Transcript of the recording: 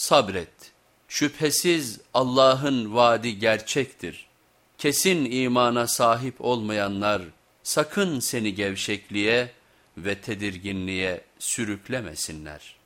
sabret. Şüphesiz Allah'ın vaadi gerçektir. Kesin imana sahip olmayanlar sakın seni gevşekliğe ve tedirginliğe sürüklemesinler.''